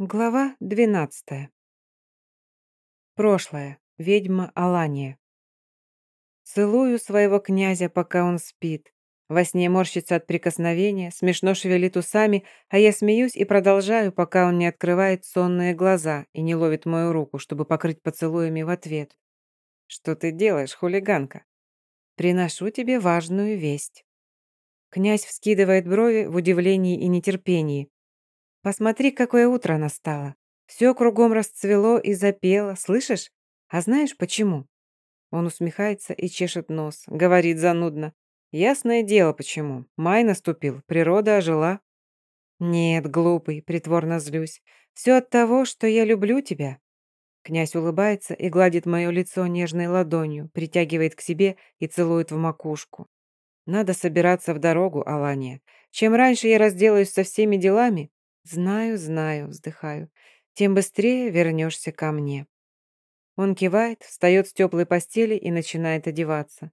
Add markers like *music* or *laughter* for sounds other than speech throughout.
Глава двенадцатая. Прошлое. Ведьма Алания. Целую своего князя, пока он спит. Во сне морщится от прикосновения, смешно шевелит усами, а я смеюсь и продолжаю, пока он не открывает сонные глаза и не ловит мою руку, чтобы покрыть поцелуями в ответ. «Что ты делаешь, хулиганка?» «Приношу тебе важную весть». Князь вскидывает брови в удивлении и нетерпении, Посмотри, какое утро настало. Все кругом расцвело и запело, слышишь? А знаешь почему?» Он усмехается и чешет нос, говорит занудно. «Ясное дело, почему. Май наступил, природа ожила». «Нет, глупый», — притворно злюсь. «Все от того, что я люблю тебя». Князь улыбается и гладит мое лицо нежной ладонью, притягивает к себе и целует в макушку. Надо собираться в дорогу, Алания. Чем раньше я разделаюсь со всеми делами, «Знаю, знаю», — вздыхаю. «Тем быстрее вернешься ко мне». Он кивает, встает с теплой постели и начинает одеваться.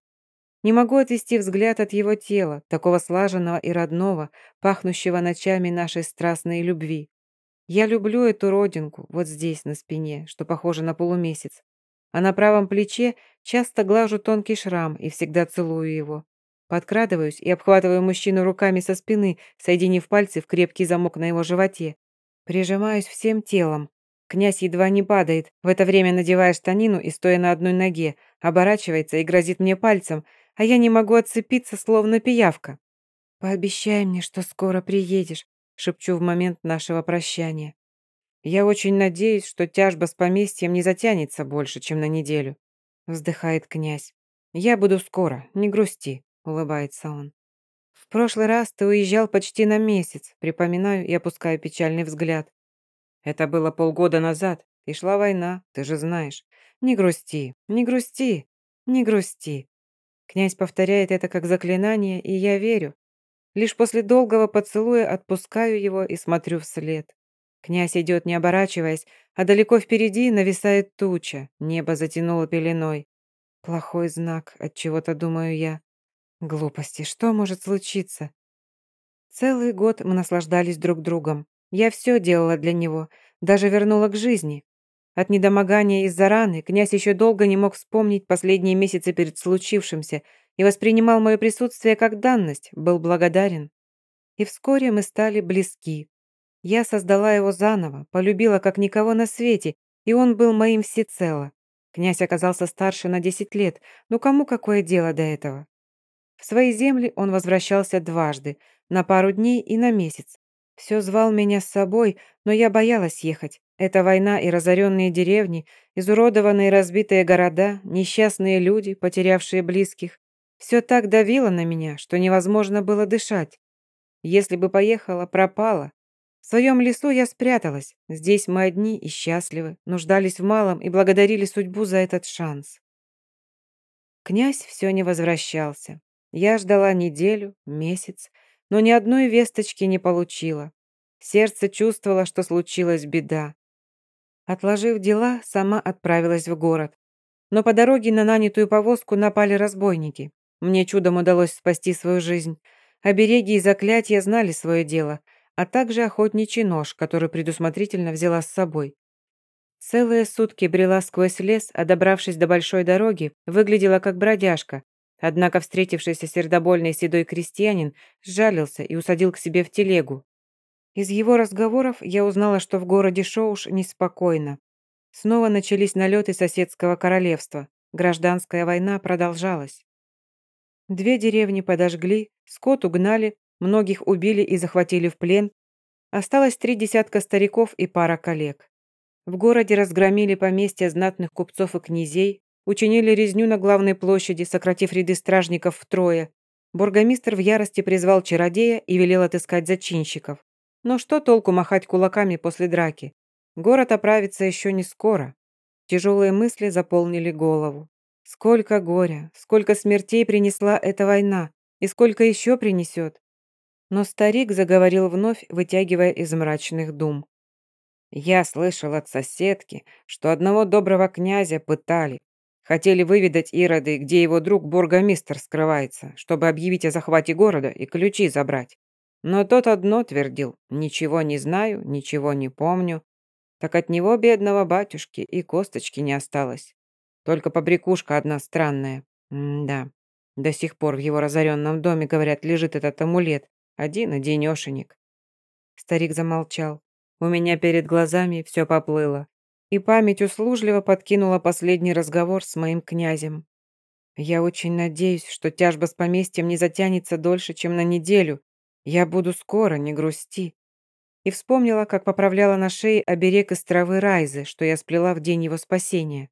Не могу отвести взгляд от его тела, такого слаженного и родного, пахнущего ночами нашей страстной любви. Я люблю эту родинку, вот здесь, на спине, что похоже на полумесяц. А на правом плече часто глажу тонкий шрам и всегда целую его. Подкрадываюсь и обхватываю мужчину руками со спины, соединив пальцы в крепкий замок на его животе. Прижимаюсь всем телом. Князь едва не падает, в это время надевая штанину и стоя на одной ноге, оборачивается и грозит мне пальцем, а я не могу отцепиться, словно пиявка. «Пообещай мне, что скоро приедешь», шепчу в момент нашего прощания. «Я очень надеюсь, что тяжба с поместьем не затянется больше, чем на неделю», вздыхает князь. «Я буду скоро, не грусти» улыбается он. В прошлый раз ты уезжал почти на месяц, припоминаю и опускаю печальный взгляд. Это было полгода назад, и шла война, ты же знаешь. Не грусти, не грусти, не грусти. Князь повторяет это как заклинание, и я верю. Лишь после долгого поцелуя отпускаю его и смотрю вслед. Князь идет, не оборачиваясь, а далеко впереди нависает туча, небо затянуло пеленой. Плохой знак, от чего-то думаю я. Глупости, что может случиться? Целый год мы наслаждались друг другом. Я все делала для него, даже вернула к жизни. От недомогания из-за раны князь еще долго не мог вспомнить последние месяцы перед случившимся и воспринимал мое присутствие как данность, был благодарен. И вскоре мы стали близки. Я создала его заново, полюбила как никого на свете, и он был моим всецело. Князь оказался старше на 10 лет, ну кому какое дело до этого? В свои земли он возвращался дважды, на пару дней и на месяц. Все звал меня с собой, но я боялась ехать. Эта война и разоренные деревни, изуродованные разбитые города, несчастные люди, потерявшие близких. Все так давило на меня, что невозможно было дышать. Если бы поехала, пропала. В своем лесу я спряталась. Здесь мы одни и счастливы, нуждались в малом и благодарили судьбу за этот шанс. Князь все не возвращался. Я ждала неделю, месяц, но ни одной весточки не получила. Сердце чувствовало, что случилась беда. Отложив дела, сама отправилась в город. Но по дороге на нанятую повозку напали разбойники. Мне чудом удалось спасти свою жизнь. Обереги и заклятия знали свое дело, а также охотничий нож, который предусмотрительно взяла с собой. Целые сутки брела сквозь лес, а добравшись до большой дороги, выглядела как бродяжка, Однако встретившийся сердобольный седой крестьянин сжалился и усадил к себе в телегу. Из его разговоров я узнала, что в городе Шоуш неспокойно. Снова начались налеты соседского королевства. Гражданская война продолжалась. Две деревни подожгли, скот угнали, многих убили и захватили в плен. Осталось три десятка стариков и пара коллег. В городе разгромили поместья знатных купцов и князей, Учинили резню на главной площади, сократив ряды стражников втрое. Бургомистр в ярости призвал чародея и велел отыскать зачинщиков. Но что толку махать кулаками после драки? Город оправится еще не скоро. Тяжелые мысли заполнили голову. Сколько горя, сколько смертей принесла эта война, и сколько еще принесет. Но старик заговорил вновь, вытягивая из мрачных дум. «Я слышал от соседки, что одного доброго князя пытали, Хотели выведать Ироды, где его друг бургомистр скрывается, чтобы объявить о захвате города и ключи забрать. Но тот одно твердил «Ничего не знаю, ничего не помню». Так от него, бедного батюшки, и косточки не осталось. Только побрякушка одна странная. М-да. До сих пор в его разоренном доме, говорят, лежит этот амулет. Один одинешенек. Старик замолчал. У меня перед глазами все поплыло. И память услужливо подкинула последний разговор с моим князем. Я очень надеюсь, что тяжба с поместьем не затянется дольше, чем на неделю. Я буду скоро, не грусти. И вспомнила, как поправляла на шее оберег из травы райзы, что я сплела в день его спасения.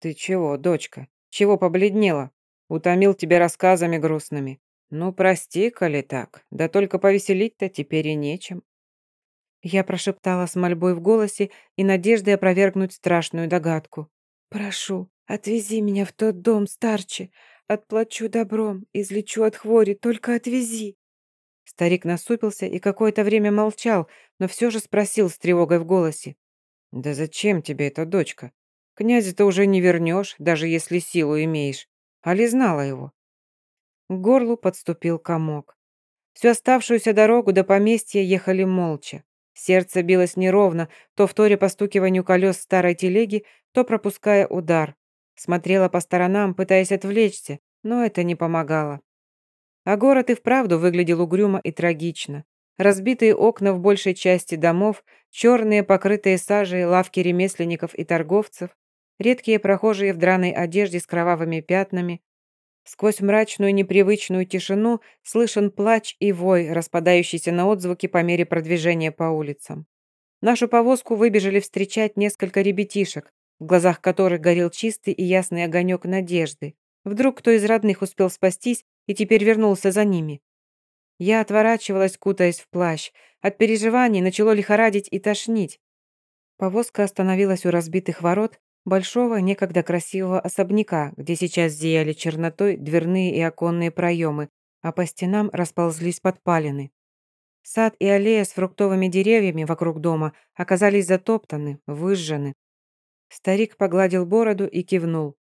«Ты чего, дочка? Чего побледнела? Утомил тебя рассказами грустными. Ну, прости, коли так. Да только повеселить-то теперь и нечем». Я прошептала с мольбой в голосе и надеждой опровергнуть страшную догадку. «Прошу, отвези меня в тот дом, старче. Отплачу добром, излечу от хвори, только отвези». Старик насупился и какое-то время молчал, но все же спросил с тревогой в голосе. «Да зачем тебе эта дочка? Князя ты уже не вернешь, даже если силу имеешь. Али знала его?» К горлу подступил комок. Всю оставшуюся дорогу до поместья ехали молча. Сердце билось неровно, то вторя постукиванию колес старой телеги, то пропуская удар. Смотрела по сторонам, пытаясь отвлечься, но это не помогало. А город и вправду выглядел угрюмо и трагично. Разбитые окна в большей части домов, черные, покрытые сажей, лавки ремесленников и торговцев, редкие прохожие в драной одежде с кровавыми пятнами. Сквозь мрачную непривычную тишину слышен плач и вой, распадающийся на отзвуки по мере продвижения по улицам. Нашу повозку выбежали встречать несколько ребятишек, в глазах которых горел чистый и ясный огонек надежды. Вдруг кто из родных успел спастись и теперь вернулся за ними. Я отворачивалась, кутаясь в плащ. От переживаний начало лихорадить и тошнить. Повозка остановилась у разбитых ворот большого, некогда красивого особняка, где сейчас зияли чернотой дверные и оконные проемы, а по стенам расползлись подпалины. Сад и аллея с фруктовыми деревьями вокруг дома оказались затоптаны, выжжены. Старик погладил бороду и кивнул.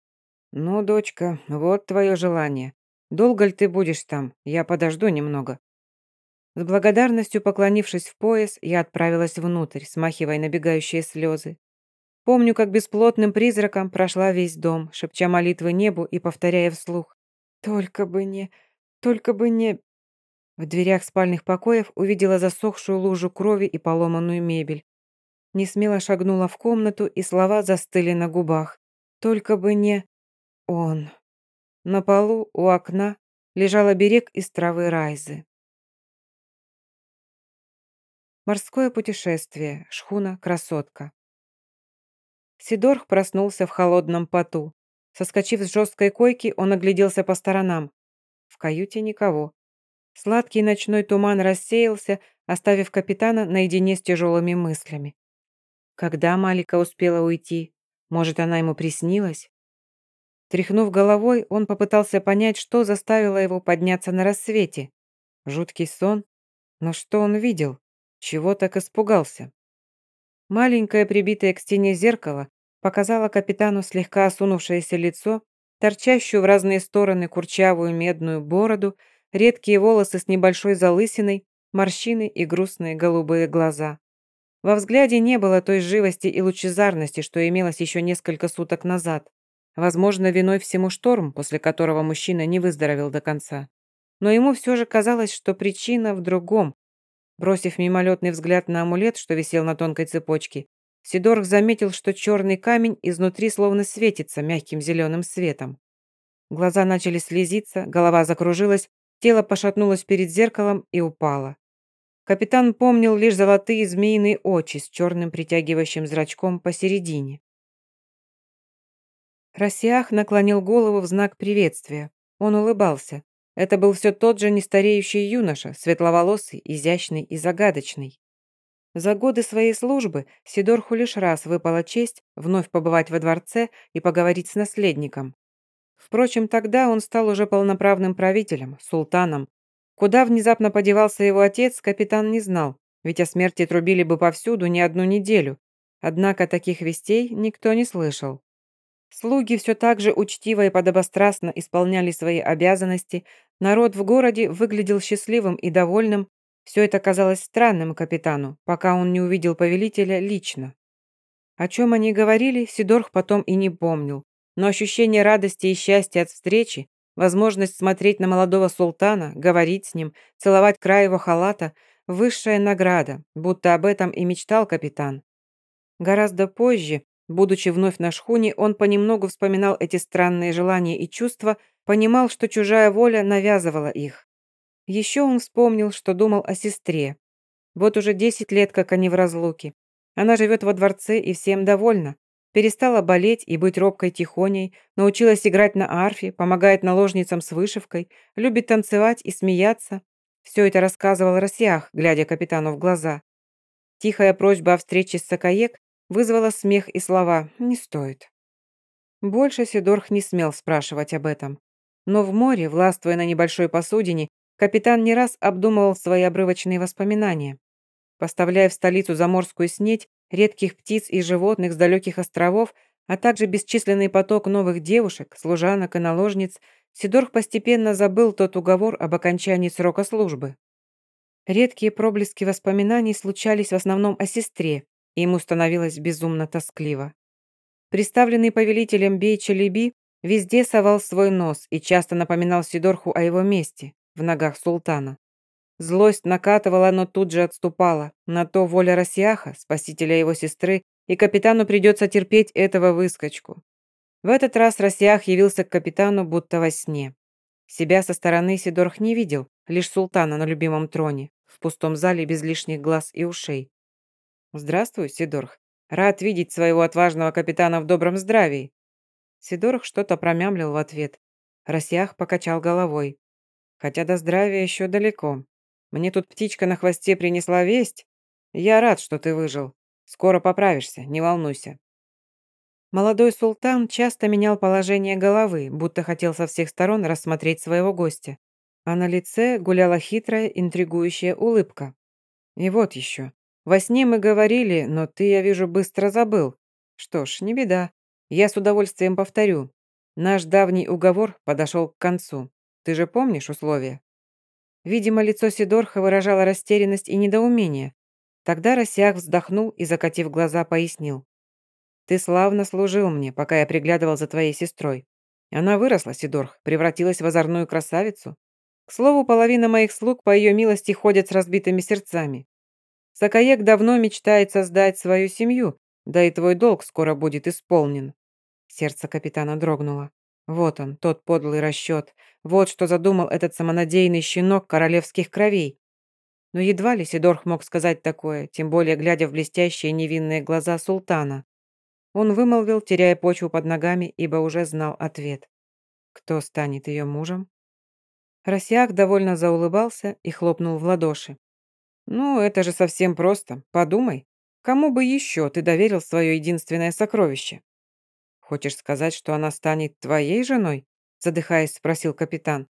«Ну, дочка, вот твое желание. Долго ли ты будешь там? Я подожду немного». С благодарностью поклонившись в пояс, я отправилась внутрь, смахивая набегающие слезы. Помню, как бесплотным призраком прошла весь дом, шепча молитвы небу и повторяя вслух. «Только бы не... Только бы не...» В дверях спальных покоев увидела засохшую лужу крови и поломанную мебель. Несмело шагнула в комнату, и слова застыли на губах. «Только бы не... он...» На полу у окна лежал оберег из травы райзы. Морское путешествие. Шхуна «Красотка». Сидорх проснулся в холодном поту. Соскочив с жесткой койки, он огляделся по сторонам. В каюте никого. Сладкий ночной туман рассеялся, оставив капитана наедине с тяжелыми мыслями. Когда Малика успела уйти? Может, она ему приснилась? Тряхнув головой, он попытался понять, что заставило его подняться на рассвете. Жуткий сон? Но что он видел? Чего так испугался? Маленькое прибитое к стене зеркало показало капитану слегка осунувшееся лицо, торчащую в разные стороны курчавую медную бороду, редкие волосы с небольшой залысиной, морщины и грустные голубые глаза. Во взгляде не было той живости и лучезарности, что имелось еще несколько суток назад. Возможно, виной всему шторм, после которого мужчина не выздоровел до конца. Но ему все же казалось, что причина в другом. Бросив мимолетный взгляд на амулет, что висел на тонкой цепочке, Сидорх заметил, что черный камень изнутри словно светится мягким зеленым светом. Глаза начали слезиться, голова закружилась, тело пошатнулось перед зеркалом и упало. Капитан помнил лишь золотые змеиные очи с черным притягивающим зрачком посередине. Росиах наклонил голову в знак приветствия. Он улыбался. Это был все тот же нестареющий юноша, светловолосый, изящный и загадочный. За годы своей службы Сидорху лишь раз выпала честь вновь побывать во дворце и поговорить с наследником. Впрочем, тогда он стал уже полноправным правителем, султаном. Куда внезапно подевался его отец, капитан не знал, ведь о смерти трубили бы повсюду не одну неделю. Однако таких вестей никто не слышал. Слуги все так же учтиво и подобострастно исполняли свои обязанности, народ в городе выглядел счастливым и довольным, Все это казалось странным капитану, пока он не увидел повелителя лично. О чем они говорили, Сидорх потом и не помнил, но ощущение радости и счастья от встречи, возможность смотреть на молодого султана, говорить с ним, целовать край его халата – высшая награда, будто об этом и мечтал капитан. Гораздо позже, будучи вновь на шхуне, он понемногу вспоминал эти странные желания и чувства, понимал, что чужая воля навязывала их. Еще он вспомнил, что думал о сестре. Вот уже десять лет, как они в разлуке. Она живет во дворце и всем довольна. Перестала болеть и быть робкой тихоней, научилась играть на арфе, помогает наложницам с вышивкой, любит танцевать и смеяться. Все это рассказывал Росях, глядя капитану в глаза. Тихая просьба о встрече с Сакаек вызвала смех и слова «не стоит». Больше Сидорх не смел спрашивать об этом. Но в море, властвуя на небольшой посудине, Капитан не раз обдумывал свои обрывочные воспоминания. Поставляя в столицу заморскую снеть, редких птиц и животных с далеких островов, а также бесчисленный поток новых девушек, служанок и наложниц, Сидорх постепенно забыл тот уговор об окончании срока службы. Редкие проблески воспоминаний случались в основном о сестре, и ему становилось безумно тоскливо. Представленный повелителем Бей Чалиби везде совал свой нос и часто напоминал Сидорху о его месте в ногах султана. Злость накатывала, но тут же отступала. На то воля Росяха, спасителя его сестры, и капитану придется терпеть этого выскочку. В этот раз Росях явился к капитану будто во сне. Себя со стороны Сидорх не видел, лишь султана на любимом троне, в пустом зале без лишних глаз и ушей. «Здравствуй, Сидорх. Рад видеть своего отважного капитана в добром здравии». Сидорх что-то промямлил в ответ. Росях покачал головой. Хотя до здравия еще далеко. Мне тут птичка на хвосте принесла весть. Я рад, что ты выжил. Скоро поправишься, не волнуйся». Молодой султан часто менял положение головы, будто хотел со всех сторон рассмотреть своего гостя. А на лице гуляла хитрая, интригующая улыбка. И вот еще. Во сне мы говорили, но ты, я вижу, быстро забыл. Что ж, не беда. Я с удовольствием повторю. Наш давний уговор подошел к концу. Ты же помнишь условия?» Видимо, лицо Сидорха выражало растерянность и недоумение. Тогда Росях вздохнул и, закатив глаза, пояснил. «Ты славно служил мне, пока я приглядывал за твоей сестрой. Она выросла, Сидорх, превратилась в озорную красавицу. К слову, половина моих слуг по ее милости ходят с разбитыми сердцами. Сакаек давно мечтает создать свою семью, да и твой долг скоро будет исполнен». Сердце капитана дрогнуло. Вот он, тот подлый расчет. Вот что задумал этот самонадеянный щенок королевских кровей. Но едва ли Сидорх мог сказать такое, тем более глядя в блестящие невинные глаза султана. Он вымолвил, теряя почву под ногами, ибо уже знал ответ. Кто станет ее мужем? Росяк довольно заулыбался и хлопнул в ладоши. «Ну, это же совсем просто. Подумай. Кому бы еще ты доверил свое единственное сокровище?» «Хочешь сказать, что она станет твоей женой?» задыхаясь, спросил капитан.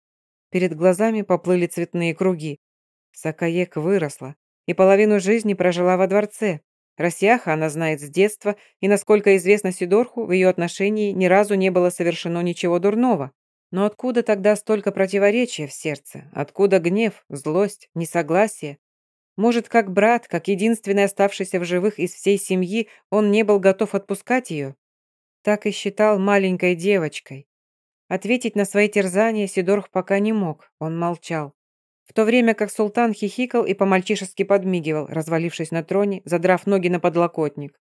Перед глазами поплыли цветные круги. Сакаек выросла и половину жизни прожила во дворце. Росяха она знает с детства, и, насколько известно Сидорху, в ее отношении ни разу не было совершено ничего дурного. Но откуда тогда столько противоречия в сердце? Откуда гнев, злость, несогласие? Может, как брат, как единственный оставшийся в живых из всей семьи, он не был готов отпускать ее? Так и считал маленькой девочкой. Ответить на свои терзания Сидорх пока не мог, он молчал. В то время как султан хихикал и по-мальчишески подмигивал, развалившись на троне, задрав ноги на подлокотник.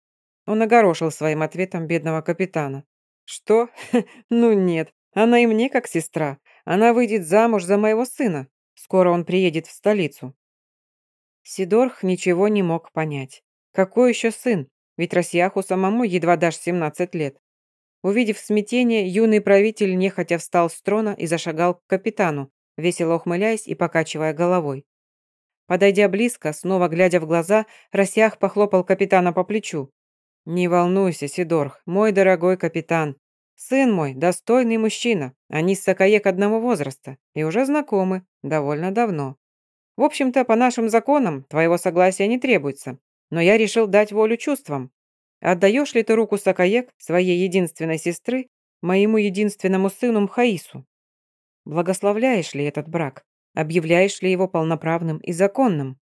Он огорошил своим ответом бедного капитана. «Что? *laughs* ну нет, она и мне как сестра. Она выйдет замуж за моего сына. Скоро он приедет в столицу». Сидорх ничего не мог понять. Какой еще сын? Ведь Росьяху самому едва дашь 17 лет. Увидев смятение, юный правитель нехотя встал с трона и зашагал к капитану, весело ухмыляясь и покачивая головой. Подойдя близко, снова глядя в глаза, Росях похлопал капитана по плечу. «Не волнуйся, Сидорх, мой дорогой капитан. Сын мой, достойный мужчина. Они с Сакаек одного возраста и уже знакомы, довольно давно. В общем-то, по нашим законам твоего согласия не требуется, но я решил дать волю чувствам. Отдаешь ли ты руку Сакаек, своей единственной сестры, моему единственному сыну Мхаису? Благословляешь ли этот брак? Объявляешь ли его полноправным и законным?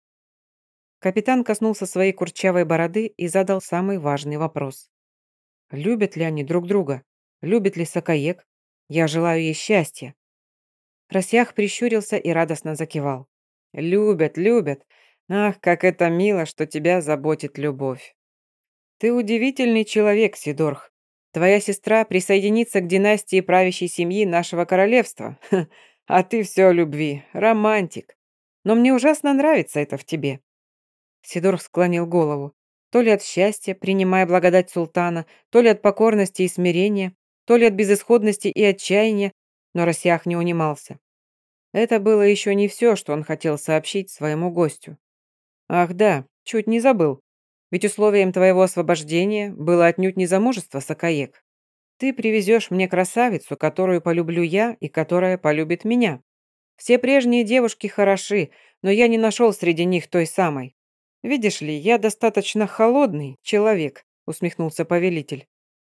Капитан коснулся своей курчавой бороды и задал самый важный вопрос. Любят ли они друг друга? Любит ли Сакаек? Я желаю ей счастья. Росях прищурился и радостно закивал. Любят, любят. Ах, как это мило, что тебя заботит любовь. Ты удивительный человек, Сидорх. Твоя сестра присоединится к династии правящей семьи нашего королевства. *laughs* А ты все о любви, романтик. Но мне ужасно нравится это в тебе. Сидор склонил голову. То ли от счастья, принимая благодать султана, то ли от покорности и смирения, то ли от безысходности и отчаяния, но Росях не унимался. Это было еще не все, что он хотел сообщить своему гостю. «Ах да, чуть не забыл. Ведь условием твоего освобождения было отнюдь не замужество, Сакаек. Ты привезешь мне красавицу, которую полюблю я и которая полюбит меня. Все прежние девушки хороши, но я не нашел среди них той самой. «Видишь ли, я достаточно холодный человек», — усмехнулся повелитель.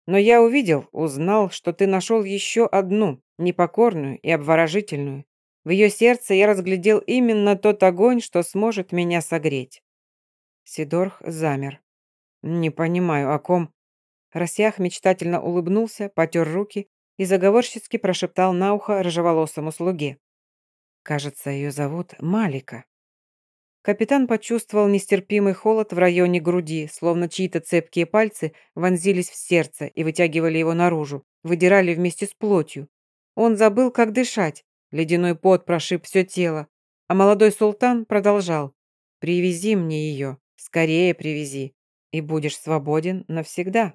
«Но я увидел, узнал, что ты нашел еще одну, непокорную и обворожительную. В ее сердце я разглядел именно тот огонь, что сможет меня согреть». Сидорх замер. «Не понимаю, о ком...» Росях мечтательно улыбнулся, потер руки и заговорщицки прошептал на ухо рыжеволосому слуге. «Кажется, ее зовут Малика». Капитан почувствовал нестерпимый холод в районе груди, словно чьи-то цепкие пальцы вонзились в сердце и вытягивали его наружу, выдирали вместе с плотью. Он забыл, как дышать, ледяной пот прошиб все тело, а молодой султан продолжал. «Привези мне ее, скорее привези, и будешь свободен навсегда».